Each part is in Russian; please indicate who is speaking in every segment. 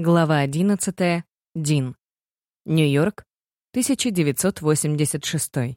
Speaker 1: Глава 11. Дин. Нью-Йорк, 1986.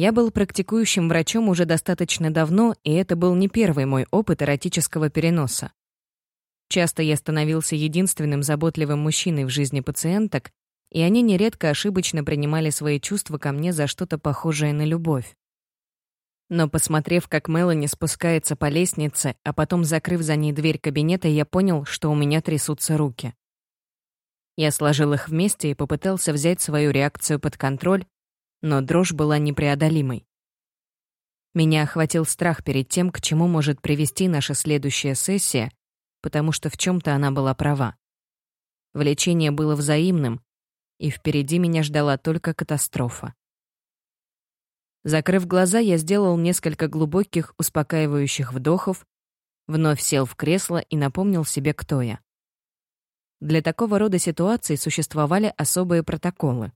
Speaker 1: Я был практикующим врачом уже достаточно давно, и это был не первый мой опыт эротического переноса. Часто я становился единственным заботливым мужчиной в жизни пациенток, и они нередко ошибочно принимали свои чувства ко мне за что-то похожее на любовь. Но посмотрев, как Мелани спускается по лестнице, а потом закрыв за ней дверь кабинета, я понял, что у меня трясутся руки. Я сложил их вместе и попытался взять свою реакцию под контроль, но дрожь была непреодолимой. Меня охватил страх перед тем, к чему может привести наша следующая сессия, потому что в чем то она была права. Влечение было взаимным, и впереди меня ждала только катастрофа. Закрыв глаза, я сделал несколько глубоких, успокаивающих вдохов, вновь сел в кресло и напомнил себе, кто я. Для такого рода ситуаций существовали особые протоколы.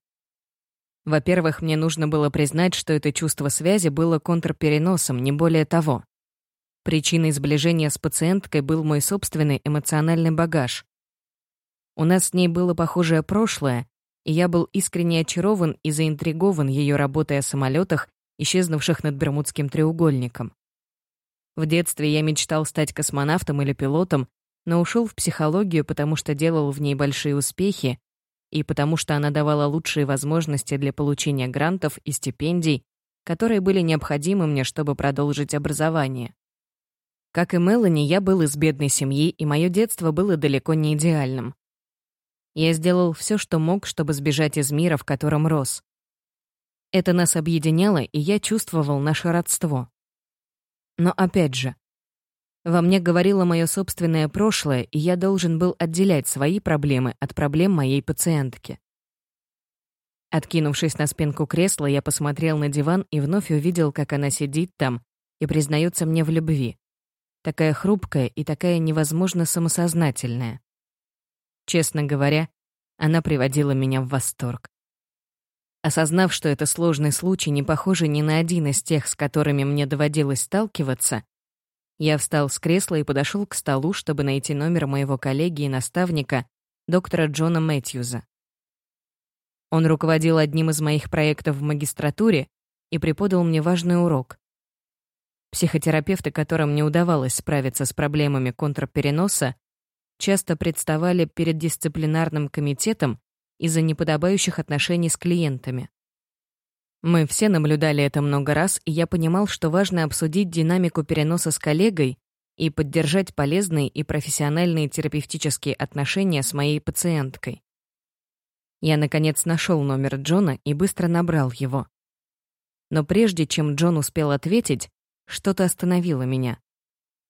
Speaker 1: Во-первых, мне нужно было признать, что это чувство связи было контрпереносом, не более того. Причиной сближения с пациенткой был мой собственный эмоциональный багаж. У нас с ней было похожее прошлое, и я был искренне очарован и заинтригован ее работой о самолетах, исчезнувших над Бермудским треугольником. В детстве я мечтал стать космонавтом или пилотом, но ушел в психологию, потому что делал в ней большие успехи и потому что она давала лучшие возможности для получения грантов и стипендий, которые были необходимы мне, чтобы продолжить образование. Как и Мелани, я был из бедной семьи, и мое детство было далеко не идеальным. Я сделал все, что мог, чтобы сбежать из мира, в котором рос. Это нас объединяло, и я чувствовал наше родство. Но опять же, во мне говорило мое собственное прошлое, и я должен был отделять свои проблемы от проблем моей пациентки. Откинувшись на спинку кресла, я посмотрел на диван и вновь увидел, как она сидит там и признается мне в любви. Такая хрупкая и такая невозможно самосознательная. Честно говоря, она приводила меня в восторг. Осознав, что это сложный случай, не похожий ни на один из тех, с которыми мне доводилось сталкиваться, я встал с кресла и подошел к столу, чтобы найти номер моего коллеги и наставника, доктора Джона Мэтьюза. Он руководил одним из моих проектов в магистратуре и преподал мне важный урок. Психотерапевты, которым не удавалось справиться с проблемами контрпереноса, часто представали перед дисциплинарным комитетом из-за неподобающих отношений с клиентами. Мы все наблюдали это много раз, и я понимал, что важно обсудить динамику переноса с коллегой и поддержать полезные и профессиональные терапевтические отношения с моей пациенткой. Я, наконец, нашел номер Джона и быстро набрал его. Но прежде чем Джон успел ответить, что-то остановило меня.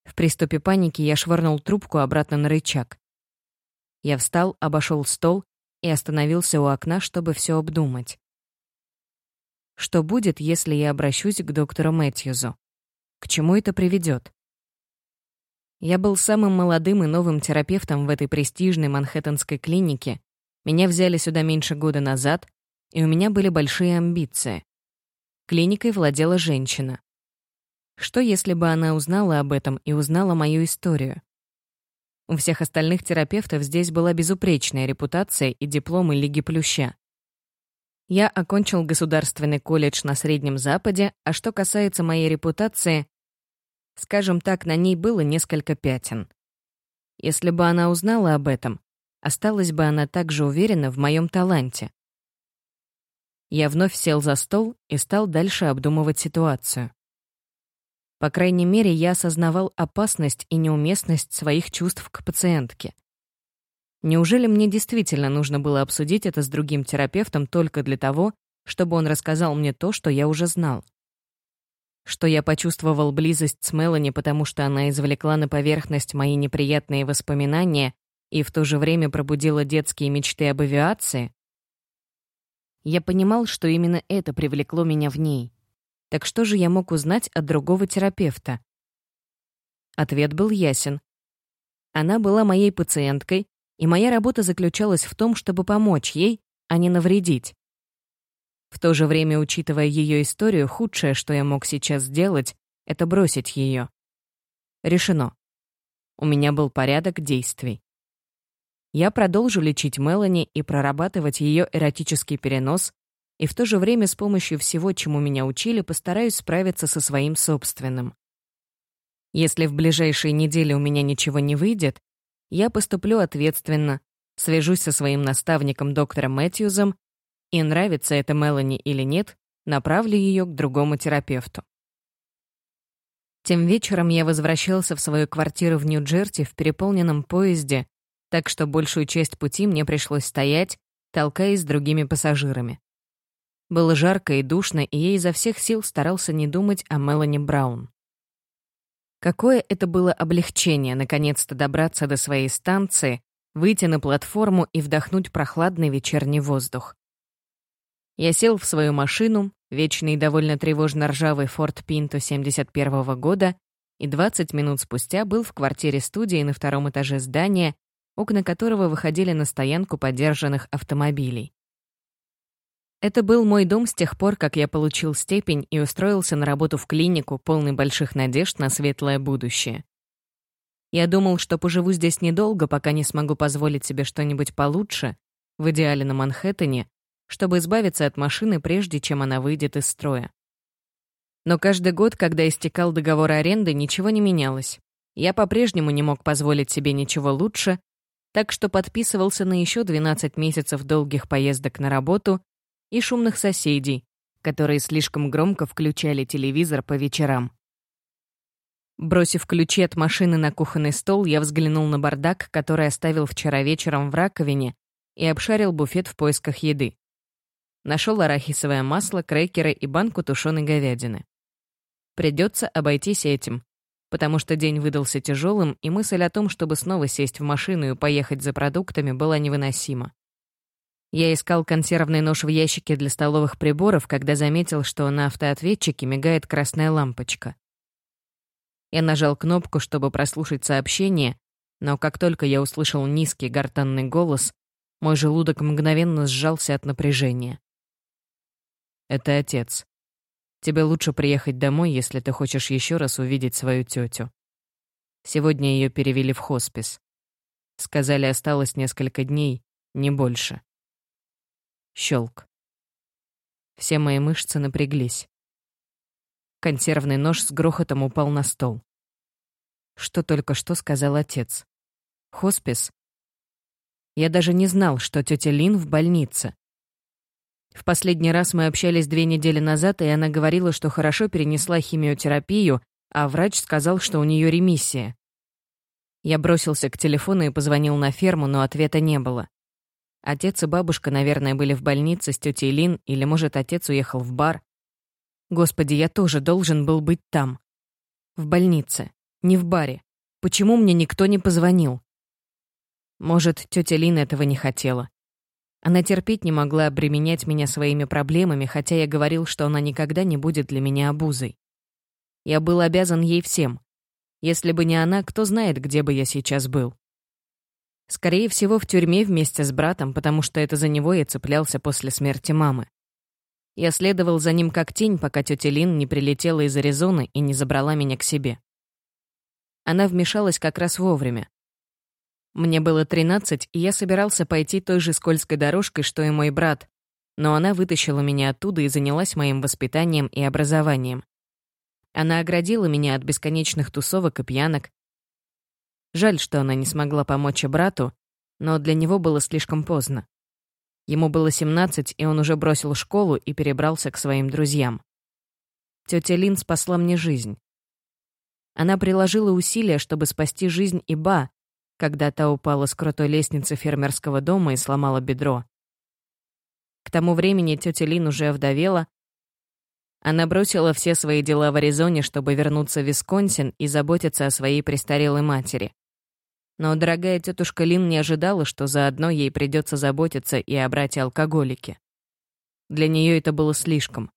Speaker 1: В приступе паники я швырнул трубку обратно на рычаг. Я встал, обошел стол и остановился у окна, чтобы все обдумать. Что будет, если я обращусь к доктору Мэтьюзу? К чему это приведет? Я был самым молодым и новым терапевтом в этой престижной манхэттенской клинике. Меня взяли сюда меньше года назад, и у меня были большие амбиции. Клиникой владела женщина. Что, если бы она узнала об этом и узнала мою историю? У всех остальных терапевтов здесь была безупречная репутация и дипломы Лиги Плюща. Я окончил государственный колледж на Среднем Западе, а что касается моей репутации, скажем так, на ней было несколько пятен. Если бы она узнала об этом, осталась бы она также уверена в моем таланте. Я вновь сел за стол и стал дальше обдумывать ситуацию. По крайней мере, я осознавал опасность и неуместность своих чувств к пациентке. Неужели мне действительно нужно было обсудить это с другим терапевтом только для того, чтобы он рассказал мне то, что я уже знал? что я почувствовал близость с Мелани, потому что она извлекла на поверхность мои неприятные воспоминания и в то же время пробудила детские мечты об авиации? Я понимал, что именно это привлекло меня в ней. Так что же я мог узнать от другого терапевта? Ответ был ясен. Она была моей пациенткой, и моя работа заключалась в том, чтобы помочь ей, а не навредить. В то же время, учитывая ее историю, худшее, что я мог сейчас сделать, это бросить ее. Решено. У меня был порядок действий. Я продолжу лечить Мелани и прорабатывать ее эротический перенос, и в то же время с помощью всего, чему меня учили, постараюсь справиться со своим собственным. Если в ближайшие недели у меня ничего не выйдет, я поступлю ответственно, свяжусь со своим наставником доктором Мэтьюзом и нравится это Мелани или нет, направлю ее к другому терапевту. Тем вечером я возвращался в свою квартиру в Нью-Джерси в переполненном поезде, так что большую часть пути мне пришлось стоять, толкаясь с другими пассажирами. Было жарко и душно, и я изо всех сил старался не думать о Мелани Браун. Какое это было облегчение наконец-то добраться до своей станции, выйти на платформу и вдохнуть прохладный вечерний воздух. Я сел в свою машину, вечный и довольно тревожно ржавый Ford Pinto 71 -го года, и 20 минут спустя был в квартире студии на втором этаже здания, окна которого выходили на стоянку подержанных автомобилей. Это был мой дом с тех пор, как я получил степень и устроился на работу в клинику, полный больших надежд на светлое будущее. Я думал, что поживу здесь недолго, пока не смогу позволить себе что-нибудь получше, в идеале на Манхэттене, чтобы избавиться от машины, прежде чем она выйдет из строя. Но каждый год, когда истекал договор аренды, ничего не менялось. Я по-прежнему не мог позволить себе ничего лучше, так что подписывался на еще 12 месяцев долгих поездок на работу и шумных соседей, которые слишком громко включали телевизор по вечерам. Бросив ключи от машины на кухонный стол, я взглянул на бардак, который оставил вчера вечером в раковине, и обшарил буфет в поисках еды. Нашел арахисовое масло, крекеры и банку тушеной говядины. Придется обойтись этим, потому что день выдался тяжелым, и мысль о том, чтобы снова сесть в машину и поехать за продуктами, была невыносима. Я искал консервный нож в ящике для столовых приборов, когда заметил, что на автоответчике мигает красная лампочка. Я нажал кнопку, чтобы прослушать сообщение, но как только я услышал низкий гортанный голос, мой желудок мгновенно сжался от напряжения. Это отец. Тебе лучше приехать домой, если ты хочешь еще раз увидеть свою тетю. Сегодня ее перевели в хоспис. Сказали, осталось несколько дней, не больше. Щелк. Все мои мышцы напряглись. Консервный нож с грохотом упал на стол. Что только что сказал отец. Хоспис? Я даже не знал, что тетя Лин в больнице. В последний раз мы общались две недели назад, и она говорила, что хорошо перенесла химиотерапию, а врач сказал, что у нее ремиссия. Я бросился к телефону и позвонил на ферму, но ответа не было. Отец и бабушка, наверное, были в больнице с тетей Лин, или, может, отец уехал в бар. Господи, я тоже должен был быть там. В больнице, не в баре. Почему мне никто не позвонил? Может, тетя Лин этого не хотела. Она терпеть не могла обременять меня своими проблемами, хотя я говорил, что она никогда не будет для меня обузой. Я был обязан ей всем. Если бы не она, кто знает, где бы я сейчас был. Скорее всего, в тюрьме вместе с братом, потому что это за него я цеплялся после смерти мамы. Я следовал за ним как тень, пока тетя Лин не прилетела из Аризоны и не забрала меня к себе. Она вмешалась как раз вовремя. Мне было 13, и я собирался пойти той же скользкой дорожкой, что и мой брат, но она вытащила меня оттуда и занялась моим воспитанием и образованием. Она оградила меня от бесконечных тусовок и пьянок. Жаль, что она не смогла помочь и брату, но для него было слишком поздно. Ему было 17, и он уже бросил школу и перебрался к своим друзьям. Тетя Лин спасла мне жизнь. Она приложила усилия, чтобы спасти жизнь Иба, когда та упала с крутой лестницы фермерского дома и сломала бедро. К тому времени тетя Лин уже овдовела, Она бросила все свои дела в Аризоне, чтобы вернуться в Висконсин и заботиться о своей престарелой матери. Но дорогая тетушка Лин не ожидала, что заодно ей придется заботиться и о брате-алкоголике. Для нее это было слишком.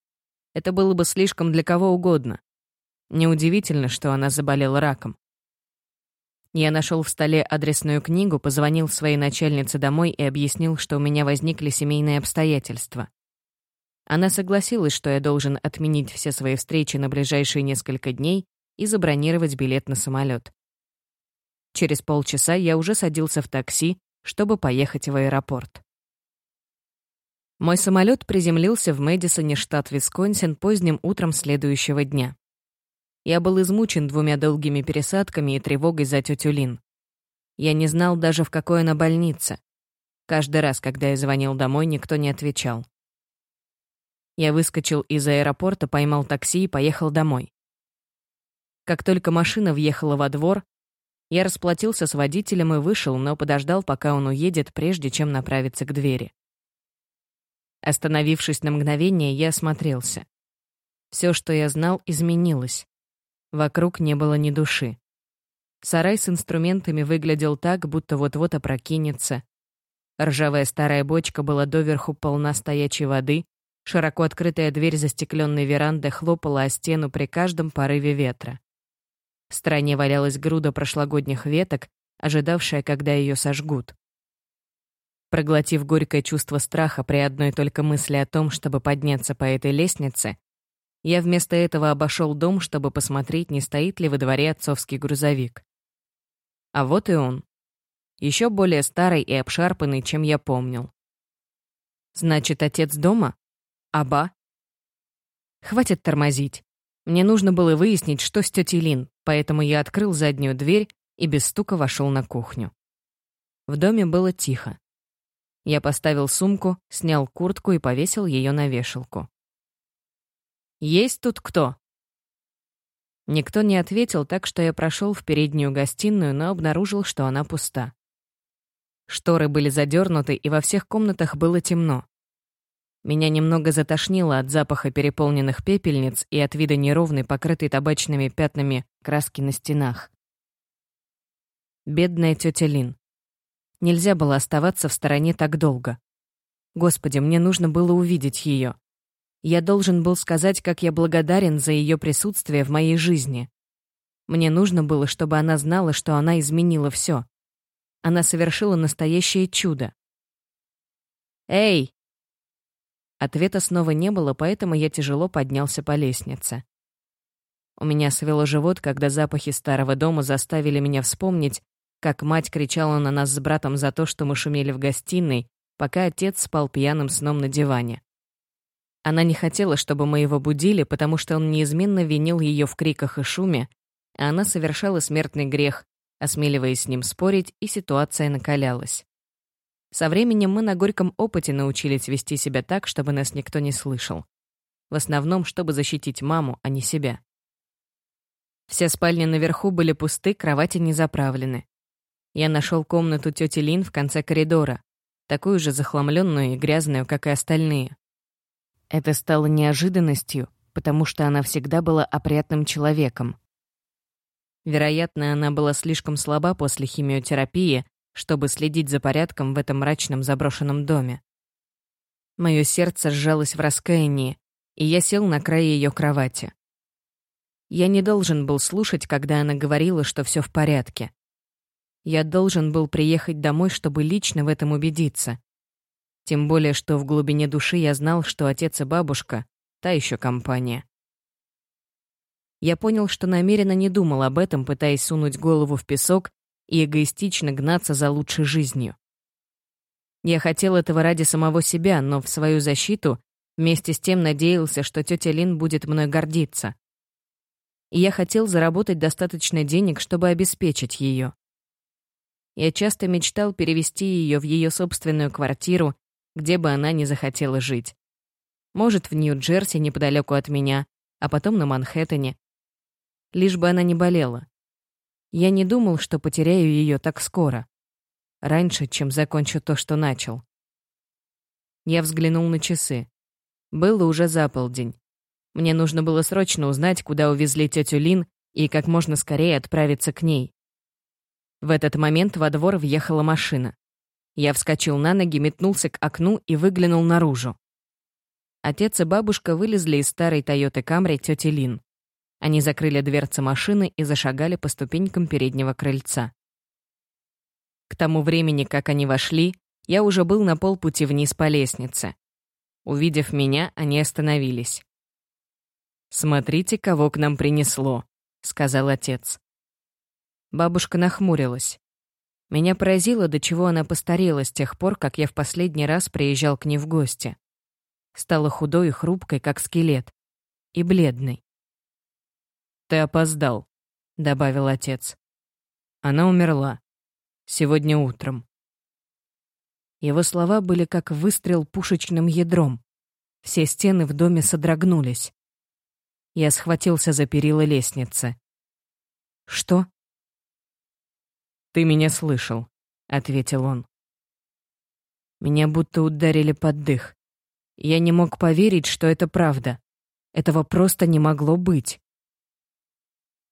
Speaker 1: Это было бы слишком для кого угодно. Неудивительно, что она заболела раком. Я нашел в столе адресную книгу, позвонил своей начальнице домой и объяснил, что у меня возникли семейные обстоятельства. Она согласилась, что я должен отменить все свои встречи на ближайшие несколько дней и забронировать билет на самолет. Через полчаса я уже садился в такси, чтобы поехать в аэропорт. Мой самолет приземлился в Мэдисоне, штат Висконсин, поздним утром следующего дня. Я был измучен двумя долгими пересадками и тревогой за тетю Лин. Я не знал даже, в какой она больнице. Каждый раз, когда я звонил домой, никто не отвечал. Я выскочил из аэропорта, поймал такси и поехал домой. Как только машина въехала во двор, я расплатился с водителем и вышел, но подождал, пока он уедет, прежде чем направиться к двери. Остановившись на мгновение, я осмотрелся. Все, что я знал, изменилось. Вокруг не было ни души. Сарай с инструментами выглядел так, будто вот-вот опрокинется. Ржавая старая бочка была доверху полна стоячей воды, широко открытая дверь застекленной веранды хлопала о стену при каждом порыве ветра. В стороне валялась груда прошлогодних веток, ожидавшая, когда ее сожгут. Проглотив горькое чувство страха при одной только мысли о том, чтобы подняться по этой лестнице, я вместо этого обошел дом, чтобы посмотреть, не стоит ли во дворе отцовский грузовик. А вот и он. Еще более старый и обшарпанный, чем я помнил. Значит, отец дома? Аба? Хватит тормозить. Мне нужно было выяснить, что с тетей Лин, поэтому я открыл заднюю дверь и без стука вошел на кухню. В доме было тихо. Я поставил сумку, снял куртку и повесил ее на вешалку. Есть тут кто?» Никто не ответил, так что я прошел в переднюю гостиную, но обнаружил, что она пуста. Шторы были задернуты, и во всех комнатах было темно. Меня немного затошнило от запаха переполненных пепельниц и от вида неровной, покрытой табачными пятнами краски на стенах. Бедная тетя Лин. Нельзя было оставаться в стороне так долго. Господи, мне нужно было увидеть ее. Я должен был сказать, как я благодарен за ее присутствие в моей жизни. Мне нужно было, чтобы она знала, что она изменила все. Она совершила настоящее чудо. «Эй!» Ответа снова не было, поэтому я тяжело поднялся по лестнице. У меня свело живот, когда запахи старого дома заставили меня вспомнить, как мать кричала на нас с братом за то, что мы шумели в гостиной, пока отец спал пьяным сном на диване. Она не хотела, чтобы мы его будили, потому что он неизменно винил ее в криках и шуме, а она совершала смертный грех, осмеливаясь с ним спорить, и ситуация накалялась. Со временем мы на горьком опыте научились вести себя так, чтобы нас никто не слышал. В основном, чтобы защитить маму, а не себя. Все спальни наверху были пусты, кровати не заправлены. Я нашел комнату тети Лин в конце коридора, такую же захламленную и грязную, как и остальные. Это стало неожиданностью, потому что она всегда была опрятным человеком. Вероятно, она была слишком слаба после химиотерапии, чтобы следить за порядком в этом мрачном заброшенном доме. Мое сердце сжалось в раскаянии, и я сел на край ее кровати. Я не должен был слушать, когда она говорила, что все в порядке. Я должен был приехать домой, чтобы лично в этом убедиться. Тем более, что в глубине души я знал, что отец и бабушка — та еще компания. Я понял, что намеренно не думал об этом, пытаясь сунуть голову в песок и эгоистично гнаться за лучшей жизнью. Я хотел этого ради самого себя, но в свою защиту вместе с тем надеялся, что тетя Лин будет мной гордиться. И я хотел заработать достаточно денег, чтобы обеспечить ее. Я часто мечтал перевести ее в ее собственную квартиру где бы она ни захотела жить. Может, в Нью-Джерси неподалеку от меня, а потом на Манхэттене. Лишь бы она не болела. Я не думал, что потеряю ее так скоро. Раньше, чем закончу то, что начал. Я взглянул на часы. Было уже за полдень. Мне нужно было срочно узнать, куда увезли тетю Лин и как можно скорее отправиться к ней. В этот момент во двор въехала машина. Я вскочил на ноги, метнулся к окну и выглянул наружу. Отец и бабушка вылезли из старой Тойоты Камри тети Лин. Они закрыли дверцы машины и зашагали по ступенькам переднего крыльца. К тому времени, как они вошли, я уже был на полпути вниз по лестнице. Увидев меня, они остановились. «Смотрите, кого к нам принесло», — сказал отец. Бабушка нахмурилась. Меня поразило, до чего она постарела с тех пор, как я в последний раз приезжал к ней в гости. Стала худой и хрупкой, как скелет, и бледной. «Ты опоздал», — добавил отец. «Она умерла. Сегодня утром». Его слова были как выстрел пушечным ядром. Все стены в доме содрогнулись. Я схватился за перила лестницы. «Что?» «Ты меня слышал», — ответил он. Меня будто ударили под дых. Я не мог поверить, что это правда. Этого просто не могло быть.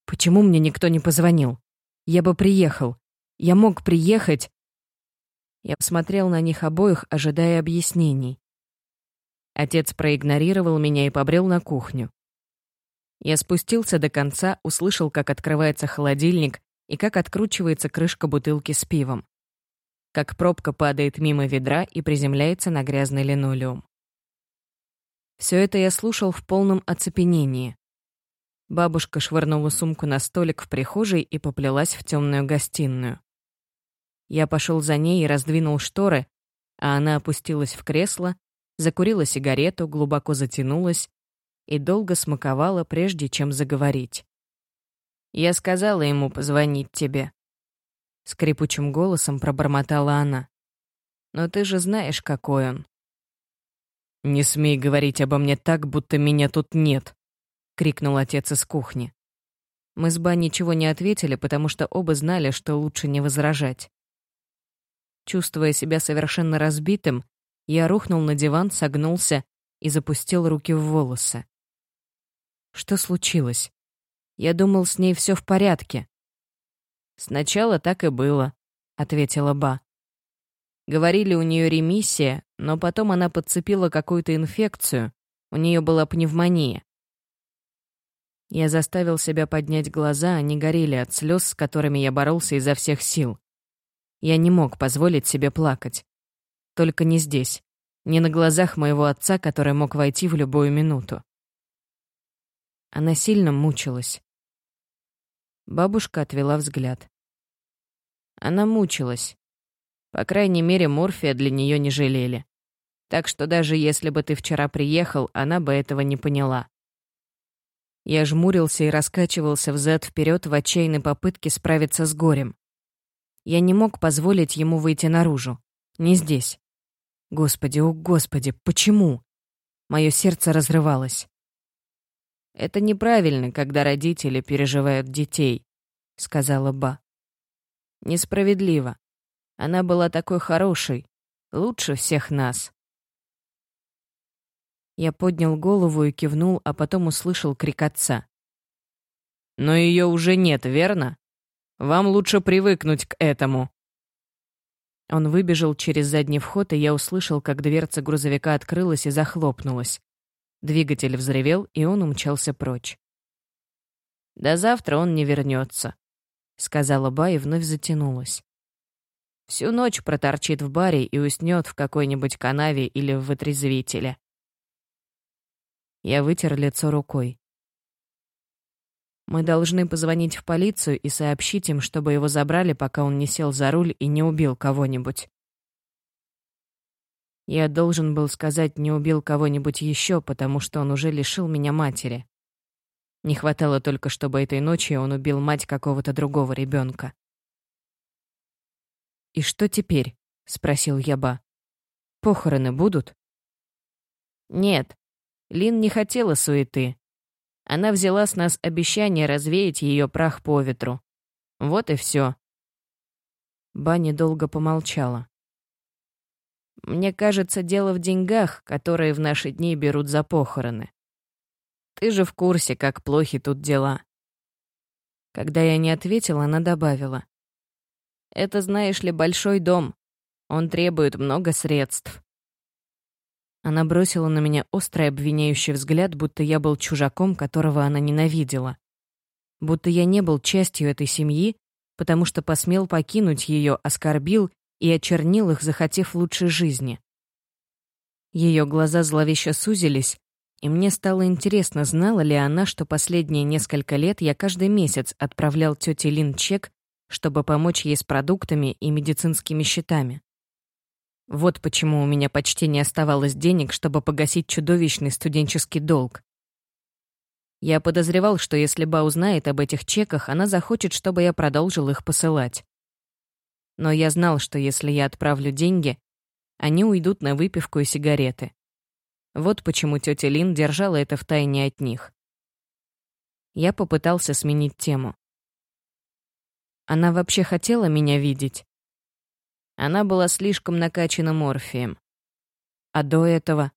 Speaker 1: Почему мне никто не позвонил? Я бы приехал. Я мог приехать. Я посмотрел на них обоих, ожидая объяснений. Отец проигнорировал меня и побрел на кухню. Я спустился до конца, услышал, как открывается холодильник и как откручивается крышка бутылки с пивом. Как пробка падает мимо ведра и приземляется на грязный линолеум. Все это я слушал в полном оцепенении. Бабушка швырнула сумку на столик в прихожей и поплелась в темную гостиную. Я пошел за ней и раздвинул шторы, а она опустилась в кресло, закурила сигарету, глубоко затянулась и долго смаковала, прежде чем заговорить. «Я сказала ему позвонить тебе», — скрипучим голосом пробормотала она. «Но ты же знаешь, какой он». «Не смей говорить обо мне так, будто меня тут нет», — крикнул отец из кухни. Мы с Ба ничего не ответили, потому что оба знали, что лучше не возражать. Чувствуя себя совершенно разбитым, я рухнул на диван, согнулся и запустил руки в волосы. Что случилось? Я думал, с ней все в порядке. Сначала так и было, ответила Ба. Говорили, у нее ремиссия, но потом она подцепила какую-то инфекцию, у нее была пневмония. Я заставил себя поднять глаза, они горели от слез, с которыми я боролся изо всех сил. Я не мог позволить себе плакать. Только не здесь, не на глазах моего отца, который мог войти в любую минуту. Она сильно мучилась. Бабушка отвела взгляд. Она мучилась. По крайней мере, морфия для нее не жалели. Так что даже если бы ты вчера приехал, она бы этого не поняла. Я жмурился и раскачивался взад вперед в отчаянной попытке справиться с горем. Я не мог позволить ему выйти наружу. Не здесь. Господи, о господи, почему? Мое сердце разрывалось. «Это неправильно, когда родители переживают детей», — сказала Ба. «Несправедливо. Она была такой хорошей, лучше всех нас». Я поднял голову и кивнул, а потом услышал крик отца. «Но ее уже нет, верно? Вам лучше привыкнуть к этому». Он выбежал через задний вход, и я услышал, как дверца грузовика открылась и захлопнулась. Двигатель взревел, и он умчался прочь. «До завтра он не вернется», — сказала Ба и вновь затянулась. «Всю ночь проторчит в баре и уснет в какой-нибудь канаве или в вытрезвителе». Я вытер лицо рукой. Мы должны позвонить в полицию и сообщить им, чтобы его забрали, пока он не сел за руль и не убил кого-нибудь. Я должен был сказать, не убил кого-нибудь еще, потому что он уже лишил меня матери. Не хватало только, чтобы этой ночью он убил мать какого-то другого ребенка. «И что теперь?» — спросил Яба. «Похороны будут?» «Нет. Лин не хотела суеты. Она взяла с нас обещание развеять ее прах по ветру. Вот и все. Банни долго помолчала. Мне кажется, дело в деньгах, которые в наши дни берут за похороны. Ты же в курсе, как плохи тут дела». Когда я не ответила, она добавила. «Это, знаешь ли, большой дом. Он требует много средств». Она бросила на меня острый обвиняющий взгляд, будто я был чужаком, которого она ненавидела. Будто я не был частью этой семьи, потому что посмел покинуть ее, оскорбил и очернил их, захотев лучшей жизни. Ее глаза зловеще сузились, и мне стало интересно, знала ли она, что последние несколько лет я каждый месяц отправлял тете Лин чек, чтобы помочь ей с продуктами и медицинскими счетами. Вот почему у меня почти не оставалось денег, чтобы погасить чудовищный студенческий долг. Я подозревал, что если Ба узнает об этих чеках, она захочет, чтобы я продолжил их посылать. Но я знал, что если я отправлю деньги, они уйдут на выпивку и сигареты. Вот почему тетя Лин держала это в тайне от них. Я попытался сменить тему. Она вообще хотела меня видеть. Она была слишком накачана морфием. А до этого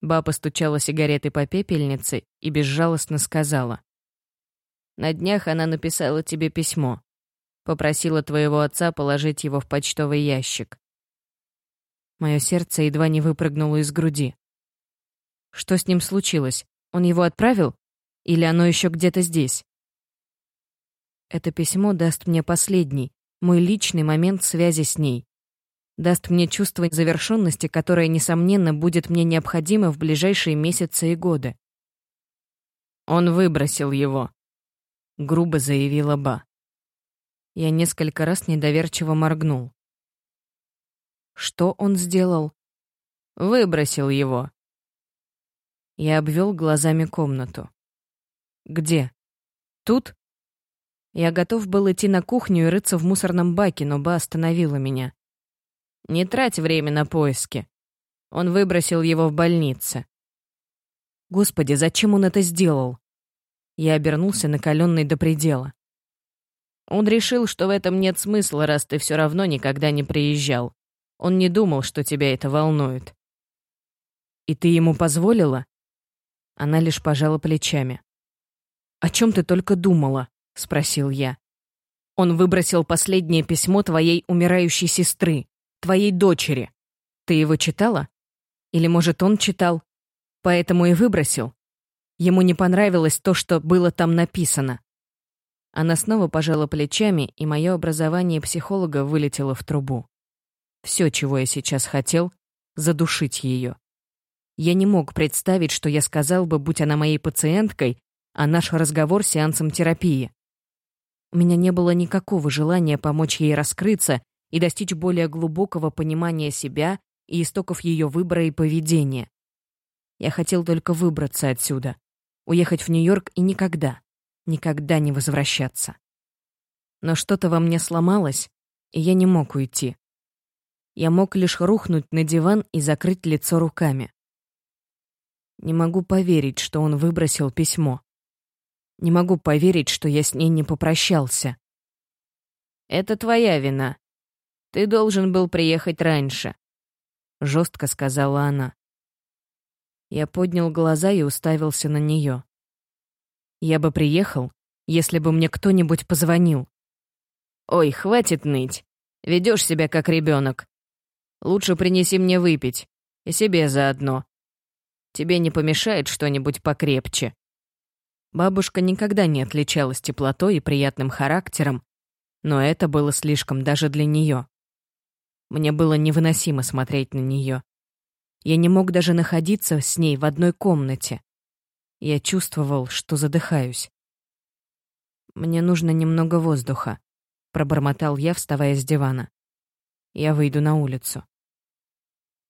Speaker 1: Ба постучала сигаретой по пепельнице и безжалостно сказала. «На днях она написала тебе письмо. Попросила твоего отца положить его в почтовый ящик». Мое сердце едва не выпрыгнуло из груди. Что с ним случилось? Он его отправил? Или оно еще где-то здесь? Это письмо даст мне последний, мой личный момент связи с ней даст мне чувство завершенности, которое, несомненно, будет мне необходимо в ближайшие месяцы и годы. Он выбросил его, грубо заявила Ба. Я несколько раз недоверчиво моргнул. Что он сделал? Выбросил его. Я обвел глазами комнату. Где? Тут? Я готов был идти на кухню и рыться в мусорном баке, но Ба остановила меня. Не трать время на поиски. Он выбросил его в больнице. Господи, зачем он это сделал? Я обернулся накаленный до предела. Он решил, что в этом нет смысла, раз ты все равно никогда не приезжал. Он не думал, что тебя это волнует. И ты ему позволила? Она лишь пожала плечами. «О чем ты только думала?» — спросил я. «Он выбросил последнее письмо твоей умирающей сестры твоей дочери. Ты его читала? Или, может, он читал? Поэтому и выбросил? Ему не понравилось то, что было там написано. Она снова пожала плечами, и мое образование психолога вылетело в трубу. Все, чего я сейчас хотел — задушить ее. Я не мог представить, что я сказал бы, будь она моей пациенткой, а наш разговор — сеансом терапии. У меня не было никакого желания помочь ей раскрыться и достичь более глубокого понимания себя и истоков ее выбора и поведения. Я хотел только выбраться отсюда, уехать в Нью-Йорк и никогда, никогда не возвращаться. Но что-то во мне сломалось, и я не мог уйти. Я мог лишь рухнуть на диван и закрыть лицо руками. Не могу поверить, что он выбросил письмо. Не могу поверить, что я с ней не попрощался. «Это твоя вина», ты должен был приехать раньше», — жестко сказала она. Я поднял глаза и уставился на нее. Я бы приехал, если бы мне кто-нибудь позвонил. «Ой, хватит ныть. Ведешь себя как ребенок. Лучше принеси мне выпить. И себе заодно. Тебе не помешает что-нибудь покрепче». Бабушка никогда не отличалась теплотой и приятным характером, но это было слишком даже для нее. Мне было невыносимо смотреть на нее. Я не мог даже находиться с ней в одной комнате. Я чувствовал, что задыхаюсь. «Мне нужно немного воздуха», — пробормотал я, вставая с дивана. «Я выйду на улицу».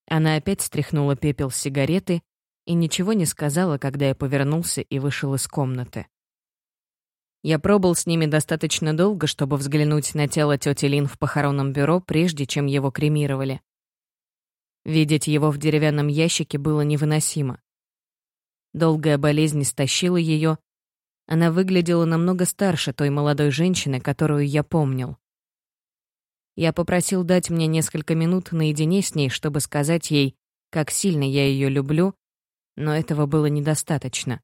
Speaker 1: Она опять стряхнула пепел с сигареты и ничего не сказала, когда я повернулся и вышел из комнаты. Я пробыл с ними достаточно долго, чтобы взглянуть на тело тети Лин в похоронном бюро, прежде чем его кремировали. Видеть его в деревянном ящике было невыносимо. Долгая болезнь стащила ее. Она выглядела намного старше той молодой женщины, которую я помнил. Я попросил дать мне несколько минут наедине с ней, чтобы сказать ей, как сильно я ее люблю, но этого было недостаточно.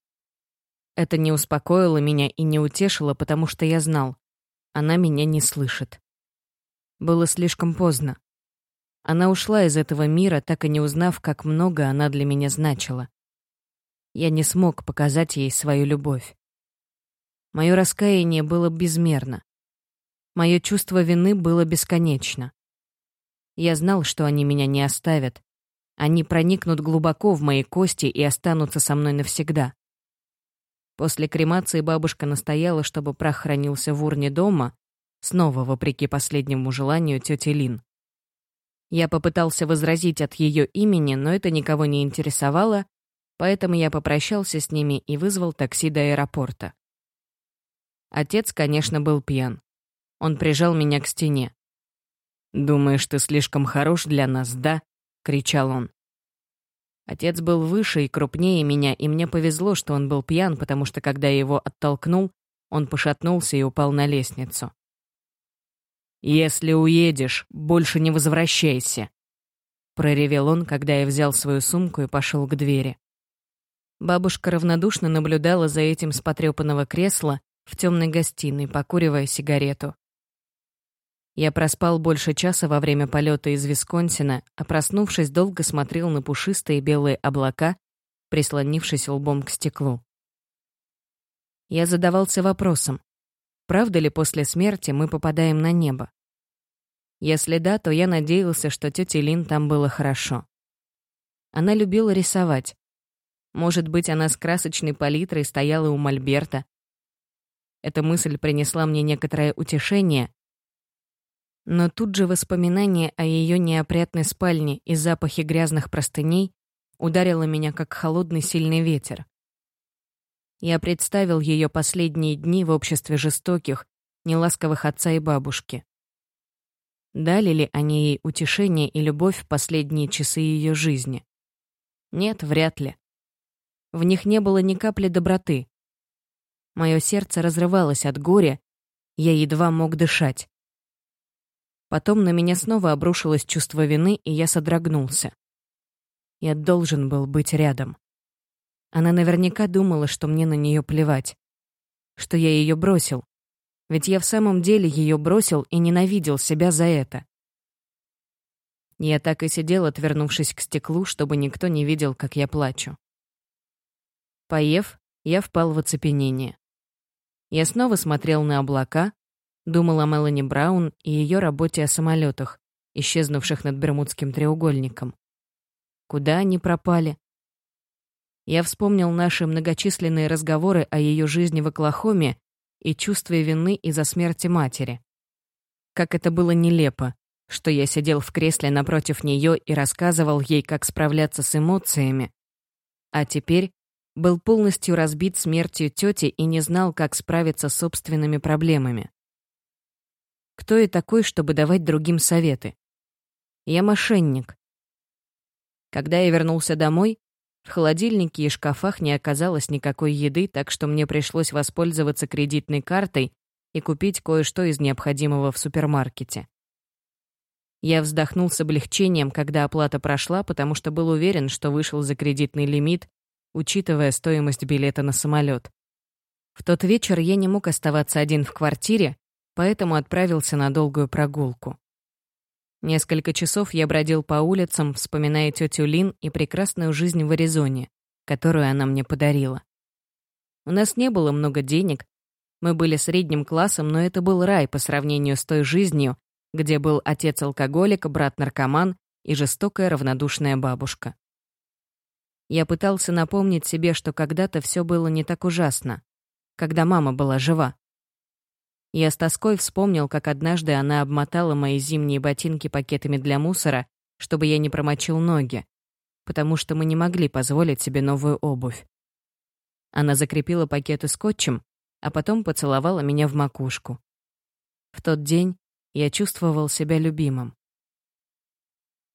Speaker 1: Это не успокоило меня и не утешило, потому что я знал, она меня не слышит. Было слишком поздно. Она ушла из этого мира, так и не узнав, как много она для меня значила. Я не смог показать ей свою любовь. Мое раскаяние было безмерно. Мое чувство вины было бесконечно. Я знал, что они меня не оставят. Они проникнут глубоко в мои кости и останутся со мной навсегда. После кремации бабушка настояла, чтобы прах хранился в урне дома, снова вопреки последнему желанию тети Лин. Я попытался возразить от ее имени, но это никого не интересовало, поэтому я попрощался с ними и вызвал такси до аэропорта. Отец, конечно, был пьян. Он прижал меня к стене. «Думаешь, ты слишком хорош для нас, да?» — кричал он. Отец был выше и крупнее меня, и мне повезло, что он был пьян, потому что, когда я его оттолкнул, он пошатнулся и упал на лестницу. «Если уедешь, больше не возвращайся», — проревел он, когда я взял свою сумку и пошел к двери. Бабушка равнодушно наблюдала за этим с потрёпанного кресла в темной гостиной, покуривая сигарету. Я проспал больше часа во время полета из Висконсина, а проснувшись, долго смотрел на пушистые белые облака, прислонившись лбом к стеклу. Я задавался вопросом, правда ли после смерти мы попадаем на небо? Если да, то я надеялся, что тете Лин там было хорошо. Она любила рисовать. Может быть, она с красочной палитрой стояла у Мольберта. Эта мысль принесла мне некоторое утешение, но тут же воспоминание о ее неопрятной спальне и запахе грязных простыней ударило меня, как холодный сильный ветер. Я представил ее последние дни в обществе жестоких, неласковых отца и бабушки. Дали ли они ей утешение и любовь в последние часы ее жизни? Нет, вряд ли. В них не было ни капли доброты. Мое сердце разрывалось от горя, я едва мог дышать. Потом на меня снова обрушилось чувство вины, и я содрогнулся. Я должен был быть рядом. Она наверняка думала, что мне на нее плевать. Что я ее бросил. Ведь я в самом деле ее бросил и ненавидел себя за это. Я так и сидел, отвернувшись к стеклу, чтобы никто не видел, как я плачу. Поев, я впал в оцепенение. Я снова смотрел на облака, Думал о Мелани Браун и ее работе о самолетах, исчезнувших над Бермудским треугольником. Куда они пропали? Я вспомнил наши многочисленные разговоры о ее жизни в Оклахоме и чувстве вины из-за смерти матери. Как это было нелепо, что я сидел в кресле напротив нее и рассказывал ей, как справляться с эмоциями. А теперь был полностью разбит смертью тети и не знал, как справиться с собственными проблемами. Кто я такой, чтобы давать другим советы? Я мошенник. Когда я вернулся домой, в холодильнике и шкафах не оказалось никакой еды, так что мне пришлось воспользоваться кредитной картой и купить кое-что из необходимого в супермаркете. Я вздохнул с облегчением, когда оплата прошла, потому что был уверен, что вышел за кредитный лимит, учитывая стоимость билета на самолет. В тот вечер я не мог оставаться один в квартире, поэтому отправился на долгую прогулку. Несколько часов я бродил по улицам, вспоминая тетю Лин и прекрасную жизнь в Аризоне, которую она мне подарила. У нас не было много денег, мы были средним классом, но это был рай по сравнению с той жизнью, где был отец-алкоголик, брат-наркоман и жестокая равнодушная бабушка. Я пытался напомнить себе, что когда-то все было не так ужасно, когда мама была жива. Я с тоской вспомнил, как однажды она обмотала мои зимние ботинки пакетами для мусора, чтобы я не промочил ноги, потому что мы не могли позволить себе новую обувь. Она закрепила пакеты скотчем, а потом поцеловала меня в макушку. В тот день я чувствовал себя любимым.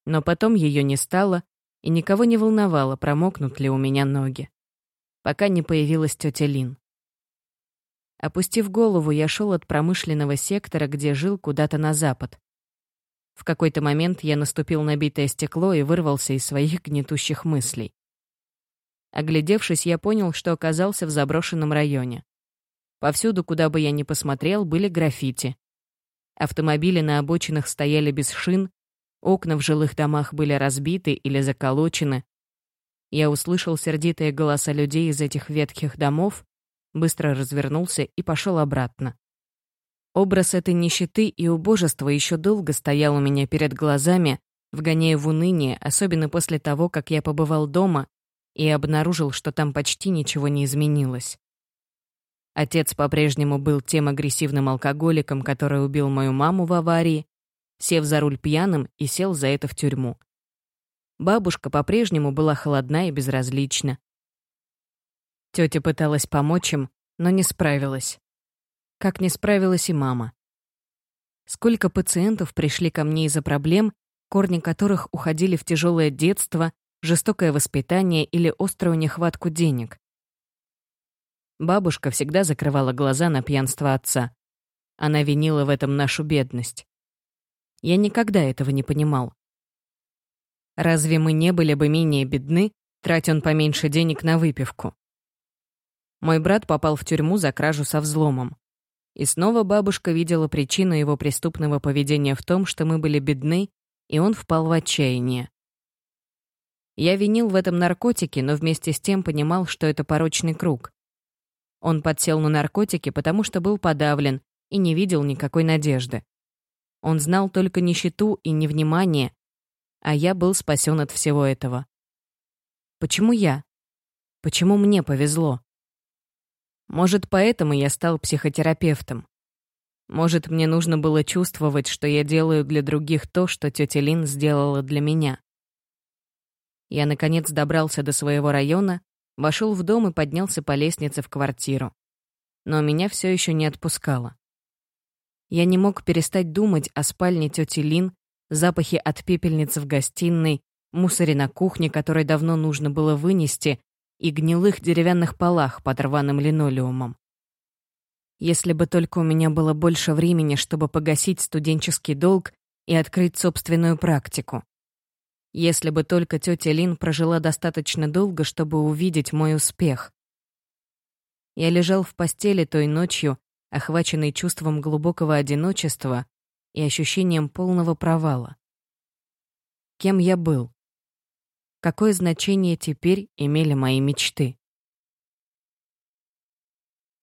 Speaker 1: Но потом ее не стало, и никого не волновало, промокнут ли у меня ноги. Пока не появилась тетя Лин. Опустив голову, я шел от промышленного сектора, где жил, куда-то на запад. В какой-то момент я наступил на битое стекло и вырвался из своих гнетущих мыслей. Оглядевшись, я понял, что оказался в заброшенном районе. Повсюду, куда бы я ни посмотрел, были граффити. Автомобили на обочинах стояли без шин, окна в жилых домах были разбиты или заколочены. Я услышал сердитые голоса людей из этих ветхих домов, быстро развернулся и пошел обратно. Образ этой нищеты и убожества еще долго стоял у меня перед глазами, вгоняя в уныние, особенно после того, как я побывал дома и обнаружил, что там почти ничего не изменилось. Отец по-прежнему был тем агрессивным алкоголиком, который убил мою маму в аварии, сев за руль пьяным и сел за это в тюрьму. Бабушка по-прежнему была холодна и безразлична. Тетя пыталась помочь им, но не справилась. Как не справилась и мама. Сколько пациентов пришли ко мне из-за проблем, корни которых уходили в тяжелое детство, жестокое воспитание или острую нехватку денег. Бабушка всегда закрывала глаза на пьянство отца. Она винила в этом нашу бедность. Я никогда этого не понимал. Разве мы не были бы менее бедны, тратя он поменьше денег на выпивку? Мой брат попал в тюрьму за кражу со взломом. И снова бабушка видела причину его преступного поведения в том, что мы были бедны, и он впал в отчаяние. Я винил в этом наркотики, но вместе с тем понимал, что это порочный круг. Он подсел на наркотики, потому что был подавлен и не видел никакой надежды. Он знал только нищету и невнимание, а я был спасен от всего этого. Почему я? Почему мне повезло? Может, поэтому я стал психотерапевтом. Может, мне нужно было чувствовать, что я делаю для других то, что тетя Лин сделала для меня. Я, наконец, добрался до своего района, вошел в дом и поднялся по лестнице в квартиру. Но меня все еще не отпускало. Я не мог перестать думать о спальне тети Лин, запахе от пепельницы в гостиной, мусоре на кухне, который давно нужно было вынести, и гнилых деревянных полах под рваным линолеумом. Если бы только у меня было больше времени, чтобы погасить студенческий долг и открыть собственную практику. Если бы только тетя Лин прожила достаточно долго, чтобы увидеть мой успех. Я лежал в постели той ночью, охваченный чувством глубокого одиночества и ощущением полного провала. Кем я был? Какое значение теперь имели мои мечты?